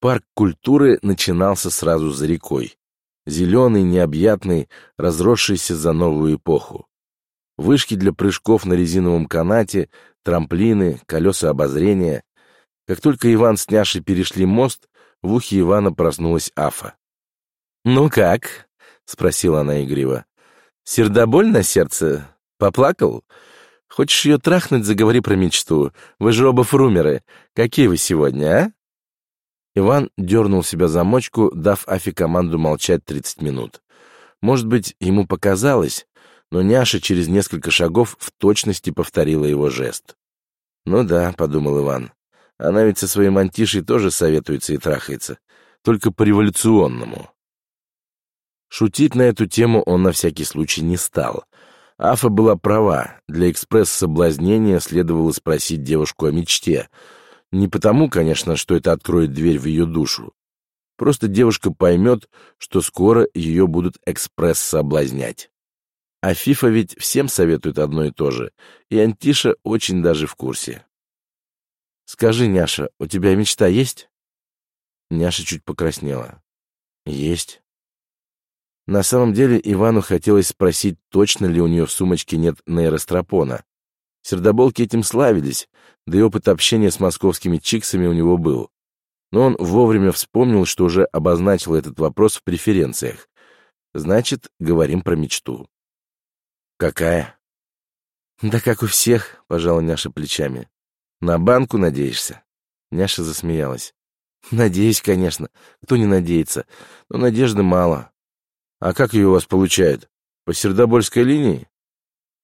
Парк культуры начинался сразу за рекой. Зеленый, необъятный, разросшийся за новую эпоху. Вышки для прыжков на резиновом канате, трамплины, колеса обозрения. Как только Иван с Няшей перешли мост, в ухе Ивана проснулась Афа. «Ну как?» — спросила она игриво. «Сердоболь на сердце? Поплакал? Хочешь ее трахнуть, заговори про мечту. Вы же оба фрумеры. Какие вы сегодня, а?» Иван дернул себя за мочку, дав Афи команду молчать 30 минут. Может быть, ему показалось, но Няша через несколько шагов в точности повторила его жест. «Ну да», — подумал Иван, — «она ведь со своим антишей тоже советуется и трахается, только по-революционному». Шутить на эту тему он на всякий случай не стал. Афа была права, для экспресс-соблазнения следовало спросить девушку о мечте — не потому, конечно, что это откроет дверь в ее душу. Просто девушка поймет, что скоро ее будут экспресс соблазнять. А Фифа ведь всем советует одно и то же, и Антиша очень даже в курсе. «Скажи, Няша, у тебя мечта есть?» Няша чуть покраснела. «Есть». На самом деле Ивану хотелось спросить, точно ли у нее в сумочке нет нейростропона. Сердоболки этим славились, да и опыт общения с московскими чиксами у него был. Но он вовремя вспомнил, что уже обозначил этот вопрос в преференциях. Значит, говорим про мечту. «Какая?» «Да как у всех», — пожала Няша плечами. «На банку надеешься?» Няша засмеялась. «Надеюсь, конечно. Кто не надеется? Но надежды мало. А как ее у вас получают? По Сердобольской линии?»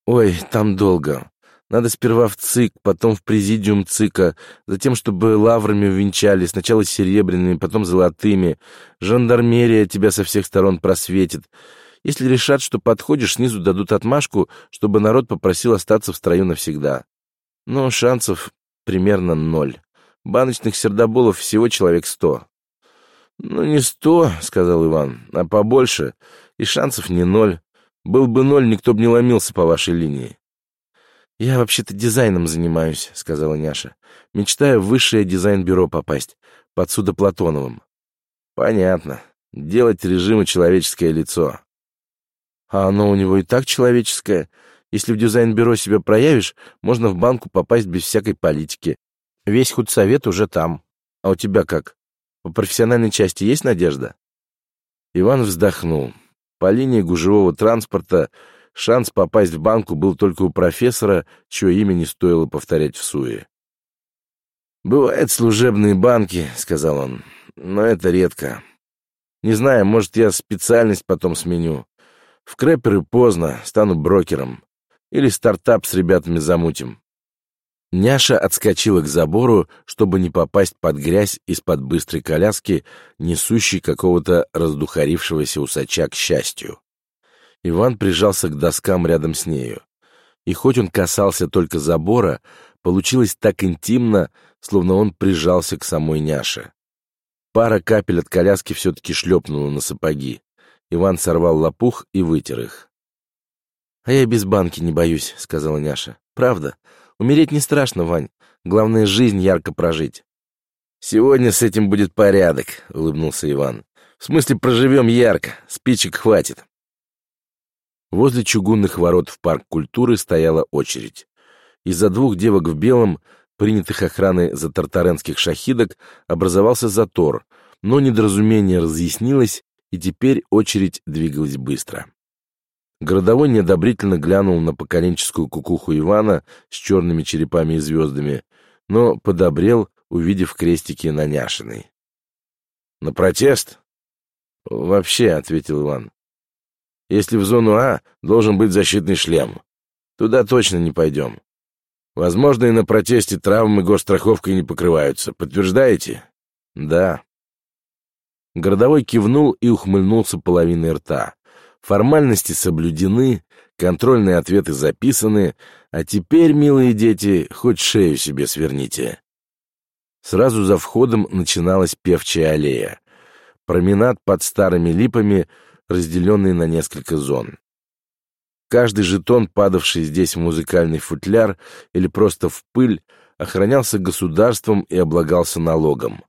«Ой, там долго. Надо сперва в ЦИК, потом в президиум ЦИКа, затем, чтобы лаврами увенчали, сначала серебряными, потом золотыми. Жандармерия тебя со всех сторон просветит. Если решат, что подходишь, снизу дадут отмашку, чтобы народ попросил остаться в строю навсегда. Но шансов примерно ноль. Баночных сердоболов всего человек сто. «Ну, не сто», — сказал Иван, — «а побольше. И шансов не ноль. Был бы ноль, никто бы не ломился по вашей линии». «Я вообще-то дизайном занимаюсь», — сказала Няша. «Мечтаю в высшее дизайн-бюро попасть, под Судоплатоновым». «Понятно. Делать режима человеческое лицо». «А оно у него и так человеческое. Если в дизайн-бюро себя проявишь, можно в банку попасть без всякой политики. Весь худсовет уже там. А у тебя как? По профессиональной части есть надежда?» Иван вздохнул. По линии гужевого транспорта Шанс попасть в банку был только у профессора, чье имя не стоило повторять в суе. «Бывают служебные банки», — сказал он, — «но это редко. Не знаю, может, я специальность потом сменю. В крэперы поздно, стану брокером. Или стартап с ребятами замутим». Няша отскочила к забору, чтобы не попасть под грязь из-под быстрой коляски, несущей какого-то раздухарившегося усача к счастью. Иван прижался к доскам рядом с нею. И хоть он касался только забора, получилось так интимно, словно он прижался к самой няше. Пара капель от коляски все-таки шлепнула на сапоги. Иван сорвал лопух и вытер их. «А я без банки не боюсь», — сказала няша. «Правда. Умереть не страшно, Вань. Главное, жизнь ярко прожить». «Сегодня с этим будет порядок», — улыбнулся Иван. «В смысле, проживем ярко. Спичек хватит». Возле чугунных ворот в парк культуры стояла очередь. Из-за двух девок в белом, принятых охраной за тартаренских шахидок, образовался затор, но недоразумение разъяснилось, и теперь очередь двигалась быстро. Городовой неодобрительно глянул на поколенческую кукуху Ивана с черными черепами и звездами, но подобрел, увидев крестики на Няшиной. «На протест?» «Вообще», — ответил Иван, если в зону А должен быть защитный шлем. Туда точно не пойдем. Возможно, и на протесте травмы госстраховкой не покрываются. Подтверждаете? Да. Городовой кивнул и ухмыльнулся половиной рта. Формальности соблюдены, контрольные ответы записаны, а теперь, милые дети, хоть шею себе сверните. Сразу за входом начиналась певчая аллея. Променад под старыми липами — разделенные на несколько зон. Каждый жетон, падавший здесь в музыкальный футляр или просто в пыль, охранялся государством и облагался налогом.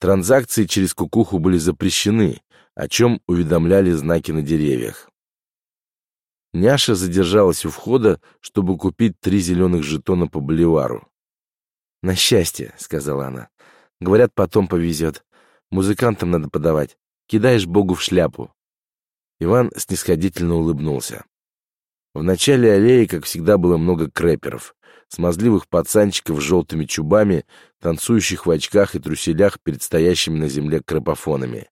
Транзакции через кукуху были запрещены, о чем уведомляли знаки на деревьях. Няша задержалась у входа, чтобы купить три зеленых жетона по боливару. «На счастье», — сказала она. «Говорят, потом повезет. Музыкантам надо подавать. Кидаешь Богу в шляпу». Иван снисходительно улыбнулся. В начале аллеи, как всегда, было много крэперов, смазливых пацанчиков с желтыми чубами, танцующих в очках и труселях перед стоящими на земле кропофонами.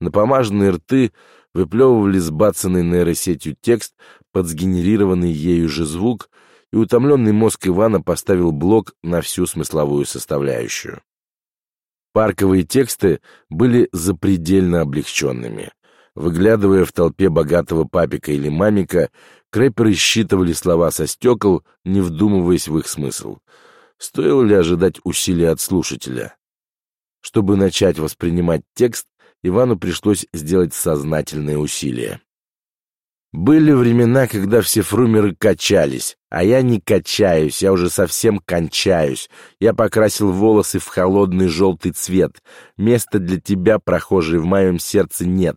Напомаженные рты выплевывали сбацанный нейросетью текст под сгенерированный ею же звук, и утомленный мозг Ивана поставил блок на всю смысловую составляющую. Парковые тексты были запредельно облегченными. Выглядывая в толпе богатого папика или мамика, крэперы считывали слова со стекол, не вдумываясь в их смысл. Стоило ли ожидать усилий от слушателя? Чтобы начать воспринимать текст, Ивану пришлось сделать сознательные усилия. Были времена, когда все фрумеры качались, а я не качаюсь, я уже совсем кончаюсь. Я покрасил волосы в холодный желтый цвет. Места для тебя, прохожий, в моем сердце нет.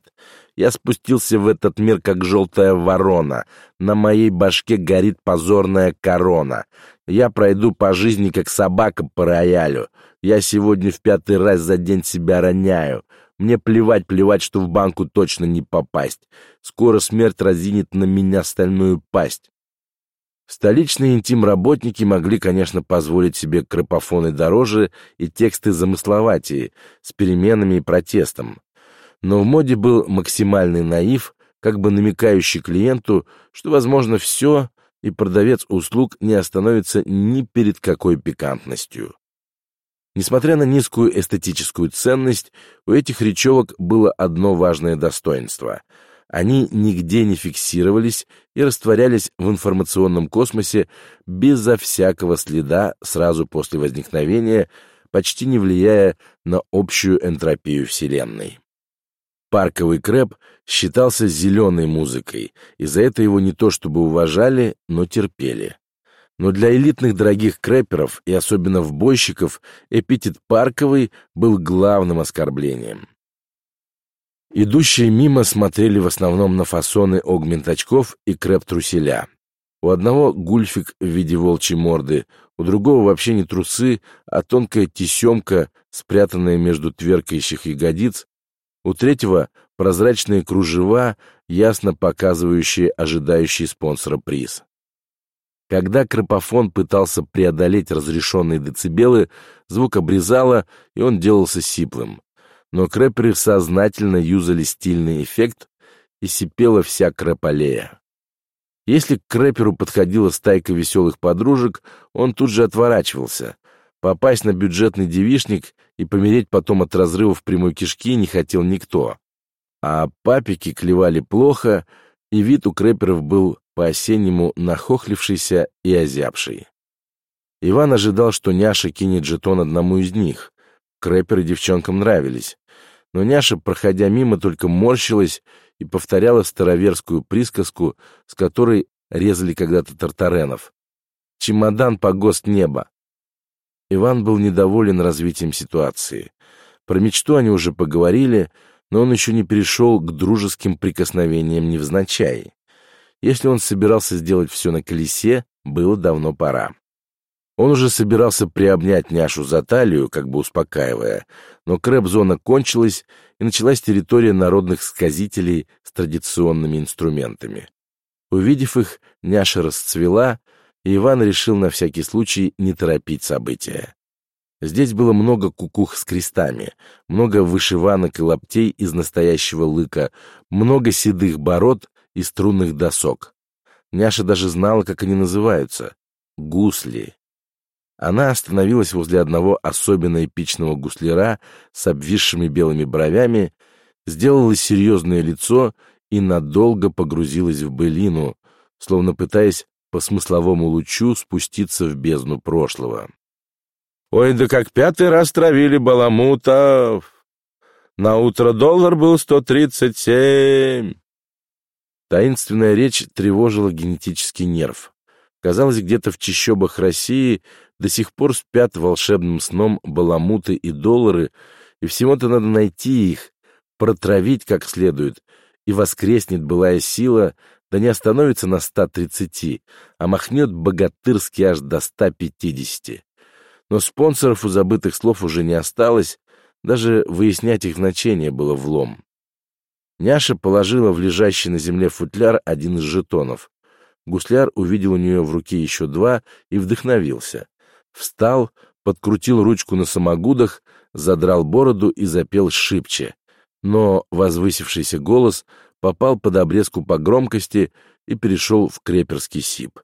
Я спустился в этот мир, как желтая ворона. На моей башке горит позорная корона. Я пройду по жизни, как собака по роялю. Я сегодня в пятый раз за день себя роняю. Мне плевать, плевать, что в банку точно не попасть. Скоро смерть разинет на меня стальную пасть. Столичные интим-работники могли, конечно, позволить себе кропофоны дороже и тексты замысловатее, с переменами и протестом. Но в моде был максимальный наив, как бы намекающий клиенту, что, возможно, все, и продавец услуг не остановится ни перед какой пикантностью. Несмотря на низкую эстетическую ценность, у этих речевок было одно важное достоинство. Они нигде не фиксировались и растворялись в информационном космосе безо всякого следа сразу после возникновения, почти не влияя на общую энтропию Вселенной. Парковый крэп считался зеленой музыкой, и за это его не то чтобы уважали, но терпели но для элитных дорогих крэперов и особенно вбойщиков эпитет «парковый» был главным оскорблением. Идущие мимо смотрели в основном на фасоны огмент-очков и крэп-труселя. У одного гульфик в виде волчьей морды, у другого вообще не трусы, а тонкая тесемка, спрятанная между тверкающих ягодиц, у третьего прозрачные кружева, ясно показывающие ожидающий спонсора приз. Когда кропофон пытался преодолеть разрешенные децибелы, звук обрезало, и он делался сиплым. Но крэперы сознательно юзали стильный эффект, и сипела вся крэполея. Если к крэперу подходила стайка веселых подружек, он тут же отворачивался. Попасть на бюджетный девишник и помереть потом от разрывов прямой кишки не хотел никто. А папики клевали плохо, и вид у крэперов был по-осеннему нахохлившийся и озябший. Иван ожидал, что Няша кинет жетон одному из них. Крэперы девчонкам нравились. Но Няша, проходя мимо, только морщилась и повторяла староверскую присказку, с которой резали когда-то тартаренов. «Чемодан по гост неба». Иван был недоволен развитием ситуации. Про мечту они уже поговорили, но он еще не перешел к дружеским прикосновениям невзначай. Если он собирался сделать все на колесе, было давно пора. Он уже собирался приобнять няшу за талию, как бы успокаивая, но крэп-зона кончилась, и началась территория народных сказителей с традиционными инструментами. Увидев их, няша расцвела, и Иван решил на всякий случай не торопить события. Здесь было много кукух с крестами, много вышиванок и лаптей из настоящего лыка, много седых бород и струнных досок. Няша даже знала, как они называются — гусли. Она остановилась возле одного особенно эпичного гусляра с обвисшими белыми бровями, сделала серьезное лицо и надолго погрузилась в былину, словно пытаясь по смысловому лучу спуститься в бездну прошлого. «Ой, да как пятый раз травили баламутов! На утро доллар был сто тридцать семь!» Таинственная речь тревожила генетический нерв. Казалось, где-то в чащобах России до сих пор спят волшебным сном баламуты и доллары, и всего-то надо найти их, протравить как следует, и воскреснет былая сила, да не остановится на 130, а махнет богатырски аж до 150. Но спонсоров у забытых слов уже не осталось, даже выяснять их значение было влом. Няша положила в лежащий на земле футляр один из жетонов. Гусляр увидел у нее в руке еще два и вдохновился. Встал, подкрутил ручку на самогудах, задрал бороду и запел шибче. Но возвысившийся голос попал под обрезку по громкости и перешел в креперский сип.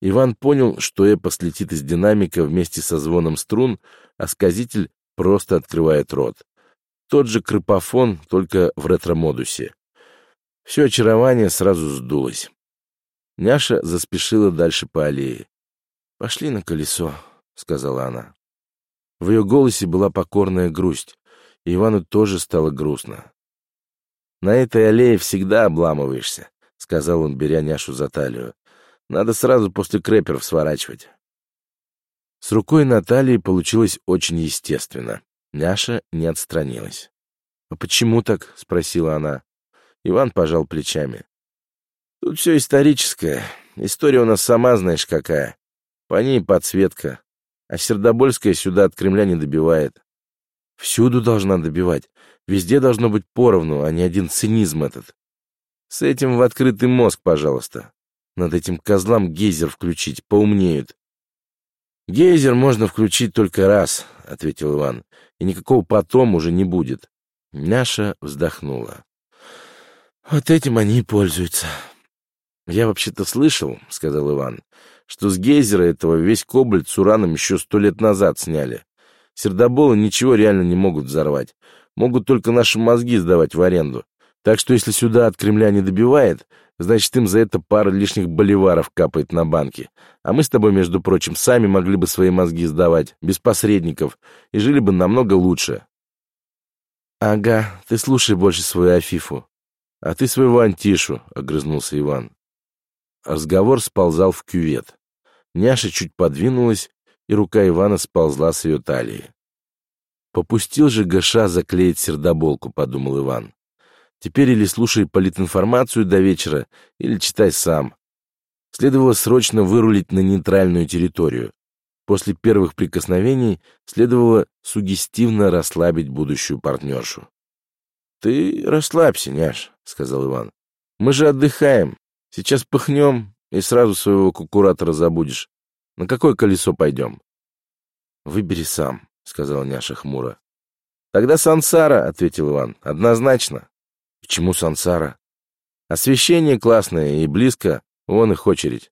Иван понял, что эпос летит из динамика вместе со звоном струн, а сказитель просто открывает рот. Тот же крыпофон, только в ретро-модусе. Все очарование сразу сдулось. Няша заспешила дальше по аллее. «Пошли на колесо», — сказала она. В ее голосе была покорная грусть, Ивану тоже стало грустно. «На этой аллее всегда обламываешься», — сказал он, беря Няшу за талию. «Надо сразу после крэперов сворачивать». С рукой Натальи получилось очень естественно. Няша не отстранилась. «А почему так?» — спросила она. Иван пожал плечами. «Тут все историческое. История у нас сама знаешь какая. По ней подсветка. А Сердобольская сюда от Кремля не добивает. Всюду должна добивать. Везде должно быть поровну, а не один цинизм этот. С этим в открытый мозг, пожалуйста. Над этим козлам гейзер включить, поумнеют. Гейзер можно включить только раз, — ответил Иван, — и никакого потом уже не будет. Няша вздохнула. Вот этим они и пользуются. Я вообще-то слышал, — сказал Иван, — что с гейзера этого весь кобальт с ураном еще сто лет назад сняли. Сердоболы ничего реально не могут взорвать. Могут только наши мозги сдавать в аренду. Так что если сюда от Кремля не добивает, значит им за это пара лишних боливаров капает на банки. А мы с тобой, между прочим, сами могли бы свои мозги сдавать, без посредников, и жили бы намного лучше. Ага, ты слушай больше свою Афифу. А ты своего Антишу, — огрызнулся Иван. Разговор сползал в кювет. Няша чуть подвинулась, и рука Ивана сползла с ее талии. «Попустил же Гаша заклеить сердоболку», — подумал Иван. Теперь или слушай политинформацию до вечера, или читай сам. Следовало срочно вырулить на нейтральную территорию. После первых прикосновений следовало сугестивно расслабить будущую партнершу. «Ты расслабься, няш», — сказал Иван. «Мы же отдыхаем. Сейчас пыхнем, и сразу своего кукуратора забудешь. На какое колесо пойдем?» «Выбери сам», — сказал няша хмуро. «Тогда сансара», — ответил Иван, — «однозначно». Почему сансара? Освещение классное и близко, вон их очередь.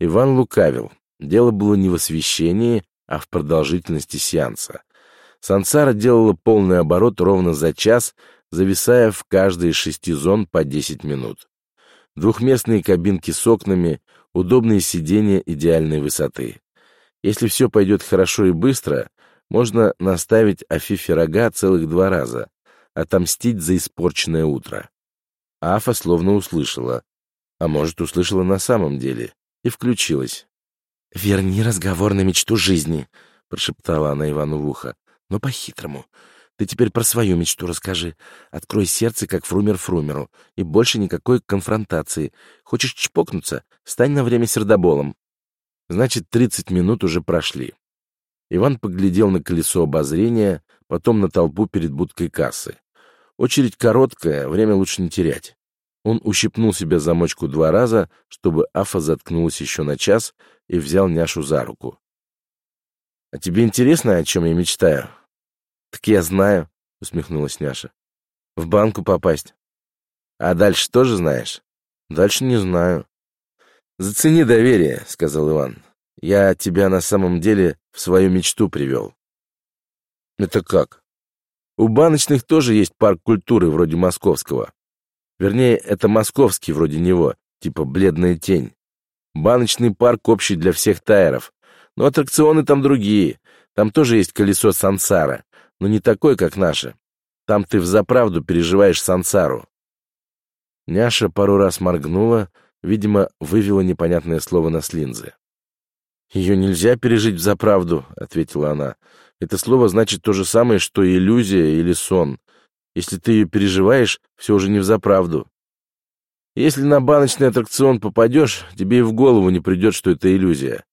Иван лукавил. Дело было не в освещении, а в продолжительности сеанса. Сансара делала полный оборот ровно за час, зависая в каждой из шести зон по 10 минут. Двухместные кабинки с окнами, удобные сиденья идеальной высоты. Если все пойдет хорошо и быстро, можно наставить Афифе рога целых два раза, отомстить за испорченное утро. Афа словно услышала, а может, услышала на самом деле, и включилась. «Верни разговор на мечту жизни», — прошептала она Ивану в ухо, — «но по-хитрому. Ты теперь про свою мечту расскажи. Открой сердце, как фрумер фрумеру, и больше никакой конфронтации. Хочешь чпокнуться? Стань на время сердоболом». Значит, тридцать минут уже прошли. Иван поглядел на колесо обозрения, потом на толпу перед будкой кассы. Очередь короткая, время лучше не терять. Он ущипнул себе замочку два раза, чтобы Афа заткнулась еще на час, и взял Няшу за руку. — А тебе интересно, о чем я мечтаю? — Так я знаю, — усмехнулась Няша. — В банку попасть. — А дальше тоже знаешь? — Дальше не знаю. — Зацени доверие, — сказал Иван. — Я тебя на самом деле в свою мечту привел. — Это как? У баночных тоже есть парк культуры, вроде московского. Вернее, это московский вроде него, типа «Бледная тень». Баночный парк общий для всех тайров. Но аттракционы там другие. Там тоже есть колесо сансара, но не такое, как наше. Там ты взаправду переживаешь сансару. Няша пару раз моргнула, видимо, вывела непонятное слово на слинзы. «Ее нельзя пережить взаправду», — ответила она. Это слово значит то же самое, что иллюзия или сон. Если ты ее переживаешь, все уже не взаправду. Если на баночный аттракцион попадешь, тебе и в голову не придет, что это иллюзия.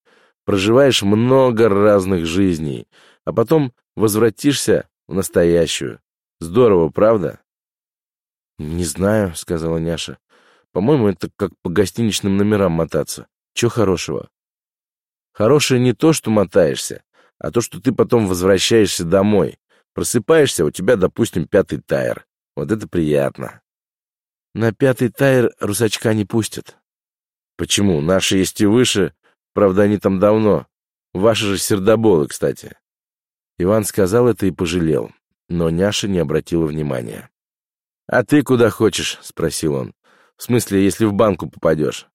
Проживаешь много разных жизней, а потом возвратишься в настоящую. Здорово, правда? «Не знаю», — сказала Няша. «По-моему, это как по гостиничным номерам мотаться. Чего хорошего?» «Хорошее не то, что мотаешься, а то, что ты потом возвращаешься домой. Просыпаешься, у тебя, допустим, пятый тайр. Вот это приятно». «На пятый тайр русачка не пустят». «Почему? Наши есть и выше. Правда, они там давно. Ваши же сердоболы, кстати». Иван сказал это и пожалел, но Няша не обратила внимания. «А ты куда хочешь?» — спросил он. «В смысле, если в банку попадешь?»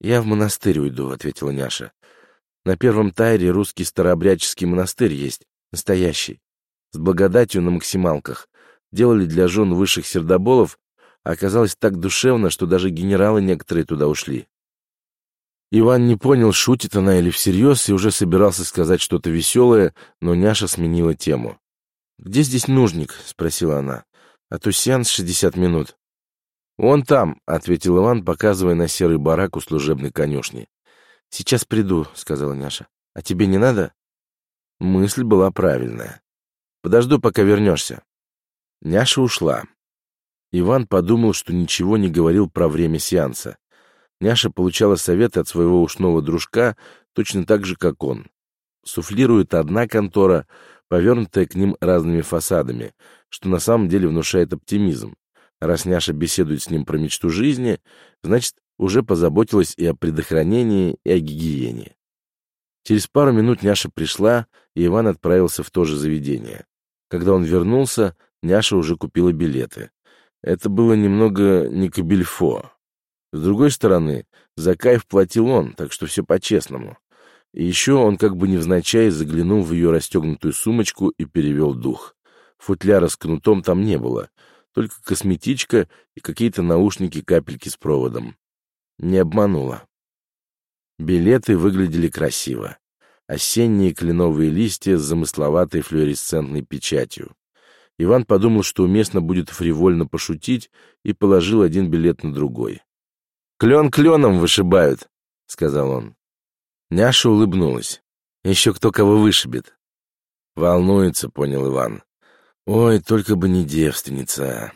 «Я в монастырь уйду», — ответила Няша. «На первом тайре русский старообрядческий монастырь есть, настоящий, с благодатью на максималках. Делали для жен высших сердоболов, а оказалось так душевно, что даже генералы некоторые туда ушли». Иван не понял, шутит она или всерьез, и уже собирался сказать что-то веселое, но Няша сменила тему. «Где здесь нужник?» — спросила она а то сеанс шестьдесят минут». «Он там», — ответил Иван, показывая на серый барак у служебной конюшни. «Сейчас приду», — сказала Няша. «А тебе не надо?» Мысль была правильная. «Подожду, пока вернешься». Няша ушла. Иван подумал, что ничего не говорил про время сеанса. Няша получала советы от своего ушного дружка точно так же, как он. Суфлирует одна контора, повернутая к ним разными фасадами, что на самом деле внушает оптимизм. Раз Няша беседует с ним про мечту жизни, значит, уже позаботилась и о предохранении, и о гигиене. Через пару минут Няша пришла, и Иван отправился в то же заведение. Когда он вернулся, Няша уже купила билеты. Это было немного не кабельфо. С другой стороны, за кайф платил он, так что все по-честному. И еще он как бы невзначай заглянул в ее расстегнутую сумочку и перевел дух. Футляра с кнутом там не было, только косметичка и какие-то наушники-капельки с проводом. Не обманула. Билеты выглядели красиво. Осенние кленовые листья с замысловатой флуоресцентной печатью. Иван подумал, что уместно будет фривольно пошутить, и положил один билет на другой. «Клен кленом вышибают», — сказал он. Няша улыбнулась. Еще кто кого вышибет. Волнуется, понял Иван. Ой, только бы не девственница.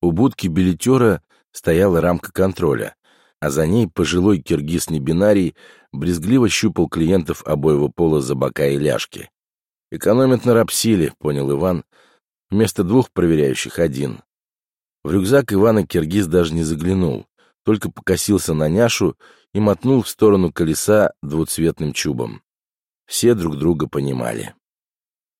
У будки билетера стояла рамка контроля, а за ней пожилой киргиз-небинарий брезгливо щупал клиентов обоего пола за бока и ляжки. «Экономят на рабсиле», — понял Иван. Вместо двух проверяющих один. В рюкзак Ивана киргиз даже не заглянул, только покосился на няшу и мотнул в сторону колеса двуцветным чубом. Все друг друга понимали.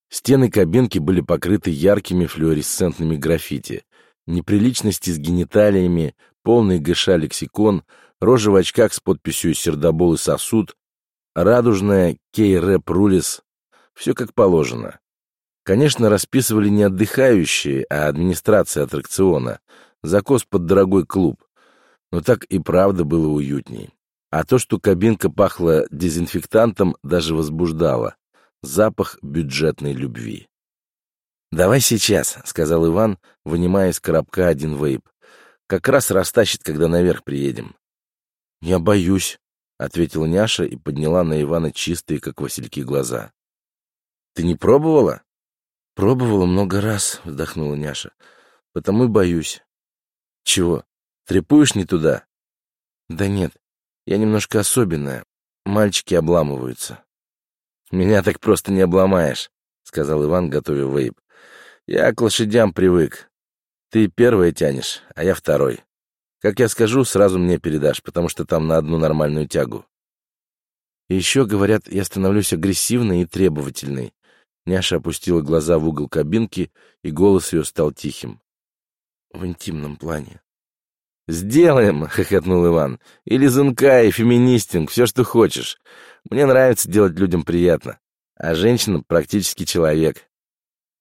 Стены кабинки были покрыты яркими флуоресцентными граффити. Неприличности с гениталиями, полный ГШ лексикон, рожа в очках с подписью «Сердобол и сосуд», радужная «Кей-рэп рулис». Все как положено. Конечно, расписывали не отдыхающие, а администрация аттракциона. Закос под дорогой клуб. Но так и правда было уютней. А то, что кабинка пахла дезинфектантом, даже возбуждало. Запах бюджетной любви. «Давай сейчас», — сказал Иван, вынимая из коробка один вейп. «Как раз растащит, когда наверх приедем». «Я боюсь», — ответила Няша и подняла на Ивана чистые, как васильки, глаза. «Ты не пробовала?» «Пробовала много раз», — вздохнула Няша. «Потому и боюсь». «Чего? Трепуешь не туда?» «Да нет, я немножко особенная. Мальчики обламываются. Меня так просто не обломаешь, сказал Иван, готовя вейп. Я к лошадям привык. Ты первая тянешь, а я второй. Как я скажу, сразу мне передашь, потому что там на одну нормальную тягу. Еще, говорят, я становлюсь агрессивной и требовательной. Няша опустила глаза в угол кабинки, и голос ее стал тихим. В интимном плане. «Сделаем!» — хохотнул Иван. «Или зунка, и феминистинг, все, что хочешь. Мне нравится делать людям приятно. А женщина практически человек».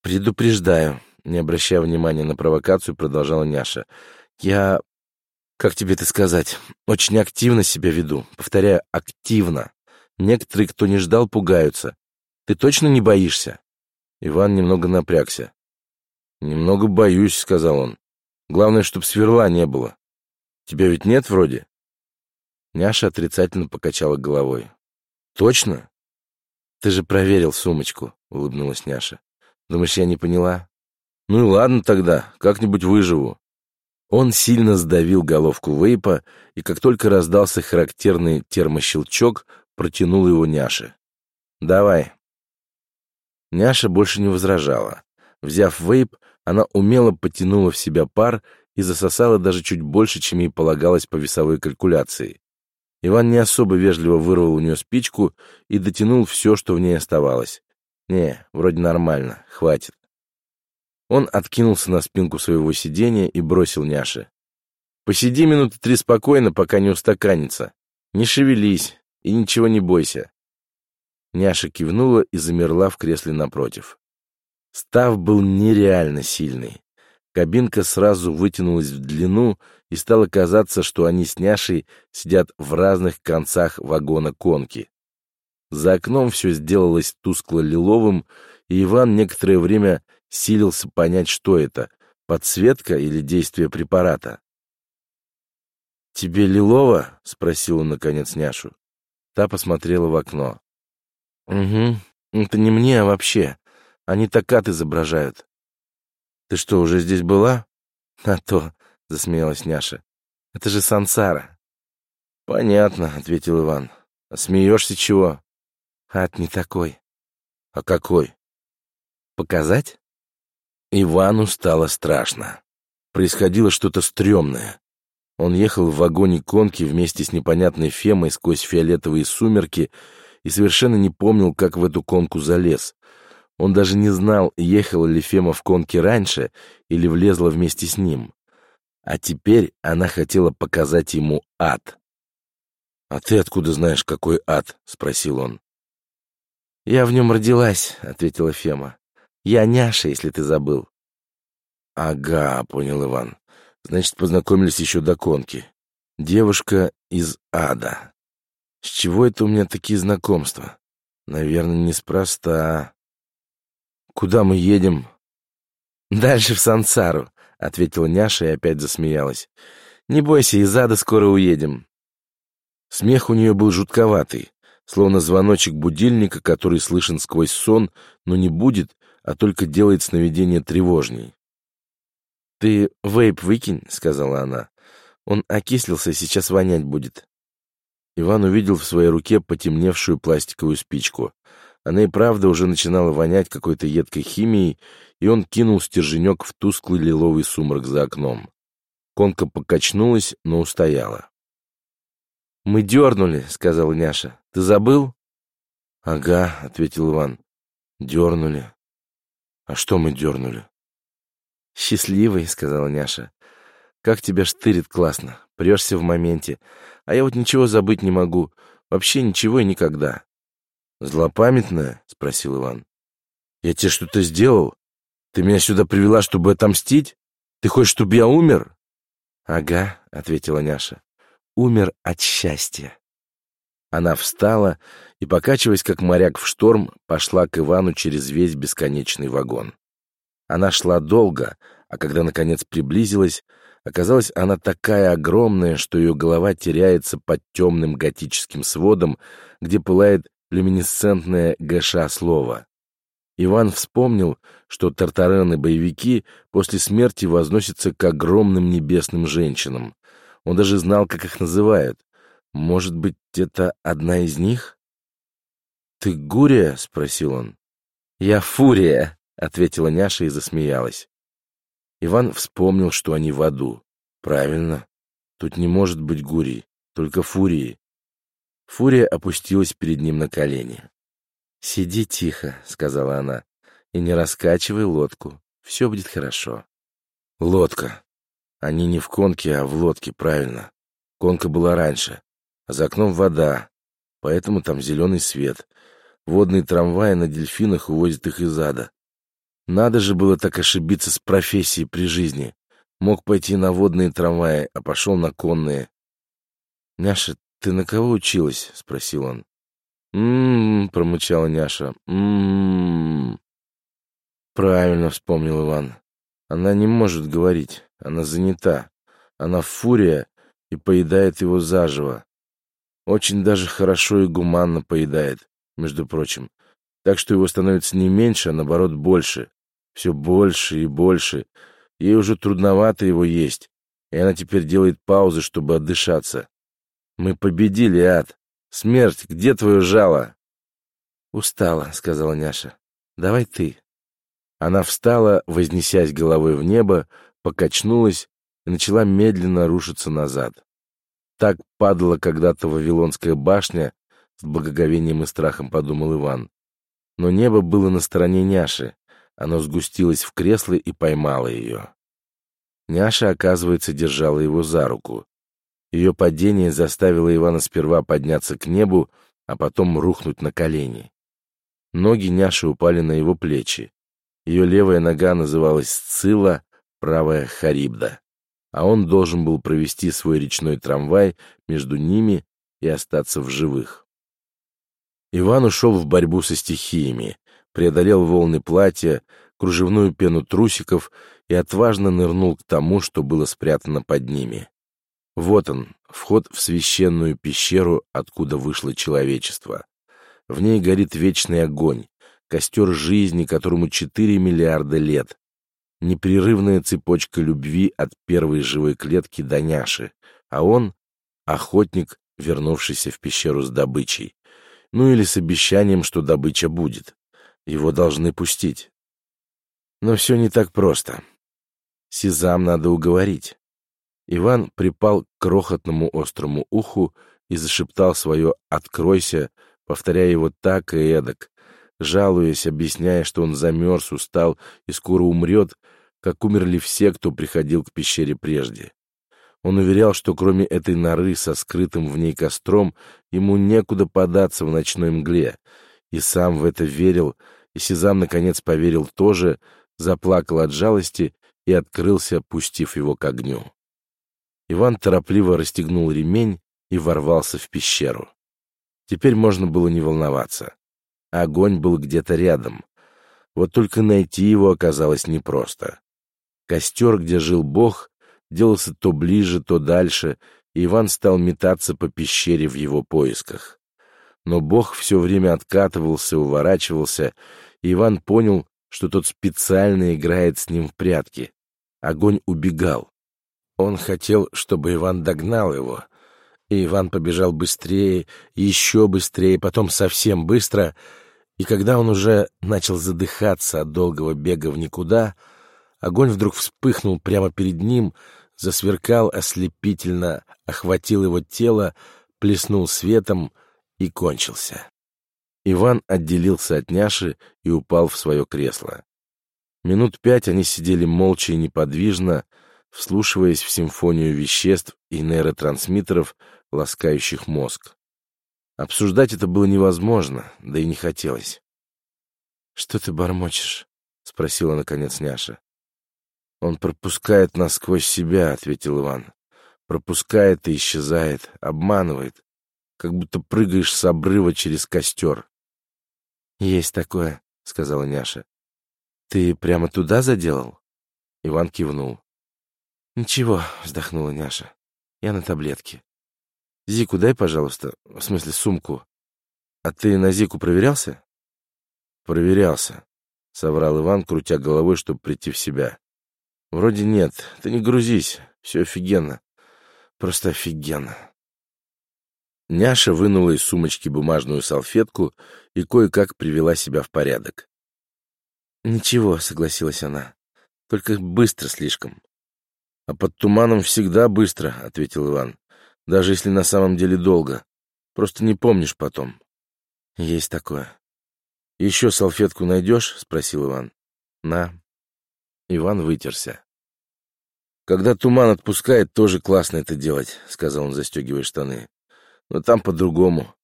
«Предупреждаю», — не обращая внимания на провокацию, продолжала Няша. «Я... как тебе это сказать? Очень активно себя веду. Повторяю, активно. Некоторые, кто не ждал, пугаются. Ты точно не боишься?» Иван немного напрягся. «Немного боюсь», — сказал он. «Главное, чтоб сверла не было. Тебя ведь нет вроде?» Няша отрицательно покачала головой. «Точно?» «Ты же проверил сумочку», — улыбнулась Няша. «Думаешь, я не поняла?» «Ну и ладно тогда, как-нибудь выживу». Он сильно сдавил головку вейпа, и как только раздался характерный термощелчок, протянул его Няше. «Давай». Няша больше не возражала. Взяв вейп, она умело потянула в себя пар и засосала даже чуть больше, чем ей полагалось по весовой калькуляции. Иван не особо вежливо вырвал у нее спичку и дотянул все, что в ней оставалось. Не, вроде нормально, хватит. Он откинулся на спинку своего сиденья и бросил Няше. «Посиди минуты три спокойно, пока не устаканится. Не шевелись и ничего не бойся». Няша кивнула и замерла в кресле напротив. Став был нереально сильный. Кабинка сразу вытянулась в длину, и стало казаться, что они с Няшей сидят в разных концах вагона конки. За окном все сделалось тускло-лиловым, и Иван некоторое время силился понять, что это — подсветка или действие препарата. «Тебе лилово?» — спросил он, наконец, Няшу. Та посмотрела в окно. «Угу, это не мне, а вообще. Они токат изображают. Ты что, уже здесь была? А то, засмеялась Няша. Это же сансара. Понятно, ответил Иван. А смеешься чего? Ад не такой. А какой? Показать? Ивану стало страшно. Происходило что-то стрёмное. Он ехал в вагоне конки вместе с непонятной Фемой сквозь фиолетовые сумерки и совершенно не помнил, как в эту конку залез. Он даже не знал, ехала ли Фема в конке раньше или влезла вместе с ним. А теперь она хотела показать ему ад. «А ты откуда знаешь, какой ад?» — спросил он. «Я в нем родилась», — ответила Фема. «Я няша, если ты забыл». «Ага», — понял Иван. «Значит, познакомились еще до конки. Девушка из ада. С чего это у меня такие знакомства? Наверное, неспроста». «Куда мы едем?» «Дальше в Сансару», — ответила Няша и опять засмеялась. «Не бойся, из ада скоро уедем». Смех у нее был жутковатый, словно звоночек будильника, который слышен сквозь сон, но не будет, а только делает сновидение тревожней. «Ты вейп выкинь», — сказала она. «Он окислился, сейчас вонять будет». Иван увидел в своей руке потемневшую пластиковую спичку. Она и правда уже начинала вонять какой-то едкой химией, и он кинул стерженек в тусклый лиловый сумрак за окном. Конка покачнулась, но устояла. «Мы дернули», — сказал Няша. «Ты забыл?» «Ага», — ответил Иван. «Дернули». «А что мы дернули?» «Счастливый», — сказала Няша. «Как тебя штырит классно. Прешься в моменте. А я вот ничего забыть не могу. Вообще ничего и никогда. «Злопамятная?» — спросил Иван. «Я тебе что-то сделал? Ты меня сюда привела, чтобы отомстить? Ты хочешь, чтобы я умер?» «Ага», — ответила Няша. «Умер от счастья». Она встала и, покачиваясь, как моряк в шторм, пошла к Ивану через весь бесконечный вагон. Она шла долго, а когда, наконец, приблизилась, оказалось, она такая огромная, что ее голова теряется под темным готическим сводом, где пылает люминесцентное ГШ слово. Иван вспомнил, что тартарены-боевики после смерти возносятся к огромным небесным женщинам. Он даже знал, как их называют. Может быть, это одна из них? «Ты Гурия?» — спросил он. «Я Фурия», — ответила Няша и засмеялась. Иван вспомнил, что они в аду. «Правильно. Тут не может быть Гурии, только Фурии. Фурия опустилась перед ним на колени. «Сиди тихо», — сказала она, — «и не раскачивай лодку. Все будет хорошо». «Лодка. Они не в конке, а в лодке, правильно. Конка была раньше, а за окном вода, поэтому там зеленый свет. Водные трамваи на дельфинах увозят их из ада. Надо же было так ошибиться с профессией при жизни. Мог пойти на водные трамваи, а пошел на конные. Няша, «Ты на кого училась?» — спросил он. «М-м-м», промычала Няша. «М-м-м». «Правильно», — вспомнил Иван. «Она не может говорить. Она занята. Она фурия и поедает его заживо. Очень даже хорошо и гуманно поедает, между прочим. Так что его становится не меньше, а наоборот больше. Все больше и больше. Ей уже трудновато его есть, и она теперь делает паузы, чтобы отдышаться. Мы победили, ад. Смерть, где твое жало? Устала, сказала Няша. Давай ты. Она встала, вознесясь головой в небо, покачнулась и начала медленно рушиться назад. Так падала когда-то Вавилонская башня, с благоговением и страхом подумал Иван. Но небо было на стороне Няши. Оно сгустилось в кресло и поймало ее. Няша, оказывается, держала его за руку. Ее падение заставило Ивана сперва подняться к небу, а потом рухнуть на колени. Ноги Няши упали на его плечи. Ее левая нога называлась Сцилла, правая — Харибда. А он должен был провести свой речной трамвай между ними и остаться в живых. Иван ушел в борьбу со стихиями, преодолел волны платья, кружевную пену трусиков и отважно нырнул к тому, что было спрятано под ними. Вот он, вход в священную пещеру, откуда вышло человечество. В ней горит вечный огонь, костер жизни, которому 4 миллиарда лет. Непрерывная цепочка любви от первой живой клетки до няши, а он — охотник, вернувшийся в пещеру с добычей. Ну или с обещанием, что добыча будет. Его должны пустить. Но все не так просто. Сезам надо уговорить. Иван припал к крохотному острому уху и зашептал свое «откройся», повторяя его так и эдак, жалуясь, объясняя, что он замерз, устал и скоро умрет, как умерли все, кто приходил к пещере прежде. Он уверял, что кроме этой норы со скрытым в ней костром ему некуда податься в ночной мгле, и сам в это верил, и Сезам наконец поверил тоже, заплакал от жалости и открылся, пустив его к огню. Иван торопливо расстегнул ремень и ворвался в пещеру. Теперь можно было не волноваться. Огонь был где-то рядом. Вот только найти его оказалось непросто. Костер, где жил Бог, делался то ближе, то дальше, и Иван стал метаться по пещере в его поисках. Но Бог все время откатывался, уворачивался, и Иван понял, что тот специально играет с ним в прятки. Огонь убегал. Он хотел, чтобы Иван догнал его. И Иван побежал быстрее, еще быстрее, потом совсем быстро. И когда он уже начал задыхаться от долгого бега в никуда, огонь вдруг вспыхнул прямо перед ним, засверкал ослепительно, охватил его тело, плеснул светом и кончился. Иван отделился от няши и упал в свое кресло. Минут пять они сидели молча и неподвижно, вслушиваясь в симфонию веществ и нейротрансмиттеров, ласкающих мозг. Обсуждать это было невозможно, да и не хотелось. «Что ты бормочешь?» — спросила, наконец, Няша. «Он пропускает нас сквозь себя», — ответил Иван. «Пропускает и исчезает, обманывает, как будто прыгаешь с обрыва через костер». «Есть такое», — сказала Няша. «Ты прямо туда заделал?» Иван кивнул. «Ничего», — вздохнула Няша. «Я на таблетке. Зику дай, пожалуйста, в смысле сумку. А ты на Зику проверялся?» «Проверялся», — соврал Иван, крутя головой, чтобы прийти в себя. «Вроде нет. Ты не грузись. Все офигенно. Просто офигенно». Няша вынула из сумочки бумажную салфетку и кое-как привела себя в порядок. «Ничего», — согласилась она. «Только быстро слишком. «А под туманом всегда быстро», — ответил Иван. «Даже если на самом деле долго. Просто не помнишь потом». «Есть такое». «Еще салфетку найдешь?» — спросил Иван. «На». Иван вытерся. «Когда туман отпускает, тоже классно это делать», — сказал он, застегивая штаны. «Но там по-другому.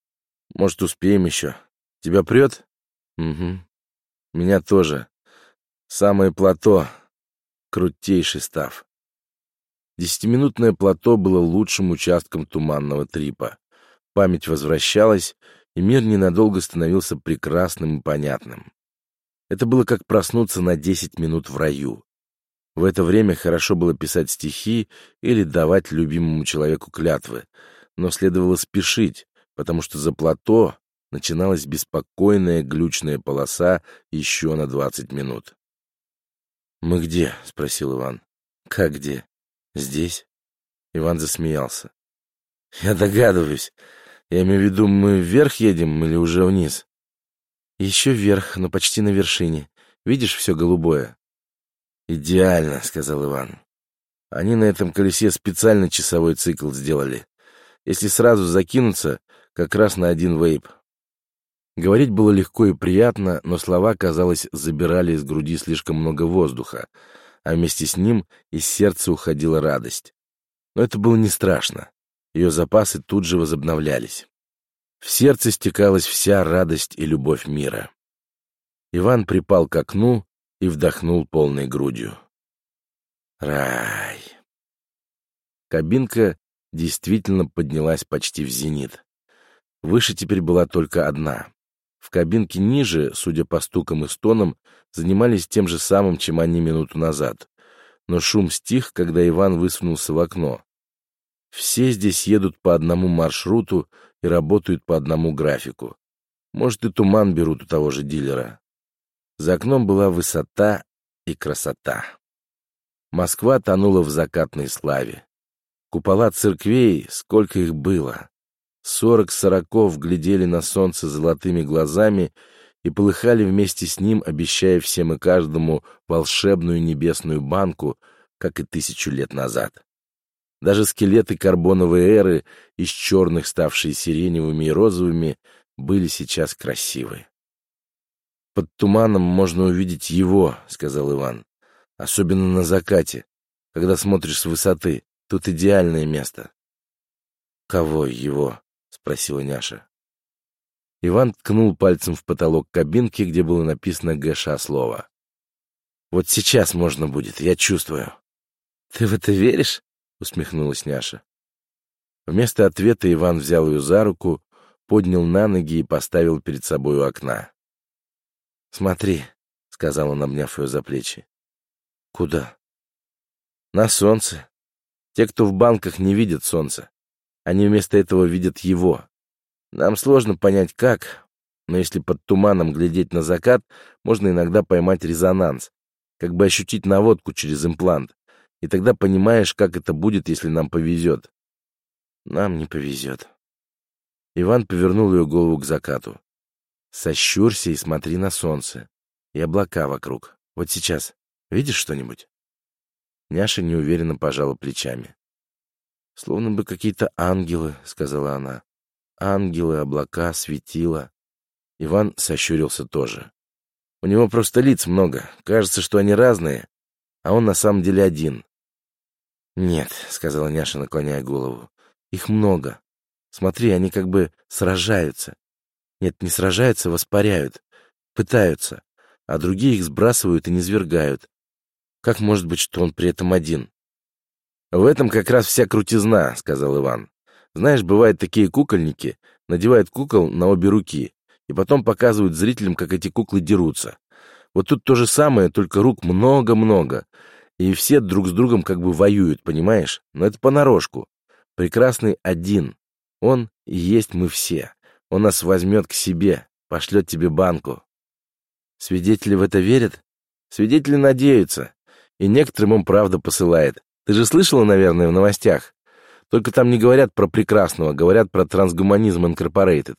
Может, успеем еще. Тебя прет?» «Угу. Меня тоже. Самое плато. Крутейший став». Десятиминутное плато было лучшим участком туманного трипа. Память возвращалась, и мир ненадолго становился прекрасным и понятным. Это было как проснуться на десять минут в раю. В это время хорошо было писать стихи или давать любимому человеку клятвы, но следовало спешить, потому что за плато начиналась беспокойная глючная полоса еще на двадцать минут. «Мы где?» — спросил Иван. «Как где?» «Здесь?» Иван засмеялся. «Я догадываюсь. Я имею в виду, мы вверх едем или уже вниз?» «Еще вверх, но почти на вершине. Видишь все голубое?» «Идеально», — сказал Иван. «Они на этом колесе специально часовой цикл сделали. Если сразу закинуться, как раз на один вейп». Говорить было легко и приятно, но слова, казалось, забирали из груди слишком много воздуха, а вместе с ним из сердца уходила радость. Но это было не страшно. Ее запасы тут же возобновлялись. В сердце стекалась вся радость и любовь мира. Иван припал к окну и вдохнул полной грудью. Рай. Кабинка действительно поднялась почти в зенит. Выше теперь была только одна. В кабинке ниже, судя по стукам и стонам, занимались тем же самым, чем они минуту назад. Но шум стих, когда Иван высунулся в окно. Все здесь едут по одному маршруту и работают по одному графику. Может, и туман берут у того же дилера. За окном была высота и красота. Москва тонула в закатной славе. Купола церквей, сколько их было. Сорок сороков глядели на солнце золотыми глазами и полыхали вместе с ним, обещая всем и каждому волшебную небесную банку, как и тысячу лет назад. Даже скелеты карбоновой эры, из черных ставшие сиреневыми и розовыми, были сейчас красивы. «Под туманом можно увидеть его», — сказал Иван. «Особенно на закате, когда смотришь с высоты. Тут идеальное место». «Кого его?» — спросила Няша. Иван ткнул пальцем в потолок кабинки, где было написано ГШ слово. «Вот сейчас можно будет, я чувствую». «Ты в это веришь?» — усмехнулась Няша. Вместо ответа Иван взял ее за руку, поднял на ноги и поставил перед собой у окна. «Смотри», — сказал он, обняв ее за плечи. «Куда?» «На солнце. Те, кто в банках, не видят солнца. Они вместо этого видят его. Нам сложно понять, как, но если под туманом глядеть на закат, можно иногда поймать резонанс, как бы ощутить наводку через имплант, и тогда понимаешь, как это будет, если нам повезет. Нам не повезет». Иван повернул ее голову к закату. Сощурься и смотри на солнце. И облака вокруг. Вот сейчас. Видишь что-нибудь?» Няша неуверенно пожала плечами. «Словно бы какие-то ангелы», — сказала она. «Ангелы, облака, светила». Иван сощурился тоже. «У него просто лиц много. Кажется, что они разные, а он на самом деле один». «Нет», — сказала Няша, наклоняя голову. «Их много. Смотри, они как бы сражаются. Нет, не сражаются, воспаряют, пытаются, а другие их сбрасывают и низвергают. Как может быть, что он при этом один? «В этом как раз вся крутизна», — сказал Иван. «Знаешь, бывают такие кукольники, надевают кукол на обе руки, и потом показывают зрителям, как эти куклы дерутся. Вот тут то же самое, только рук много-много, и все друг с другом как бы воюют, понимаешь? Но это понарошку. Прекрасный один. Он и есть мы все. Он нас возьмет к себе, пошлет тебе банку. Свидетели в это верят? Свидетели надеются. И некоторым он правда посылает. Ты же слышала, наверное, в новостях? Только там не говорят про прекрасного, говорят про трансгуманизм инкорпорейтед.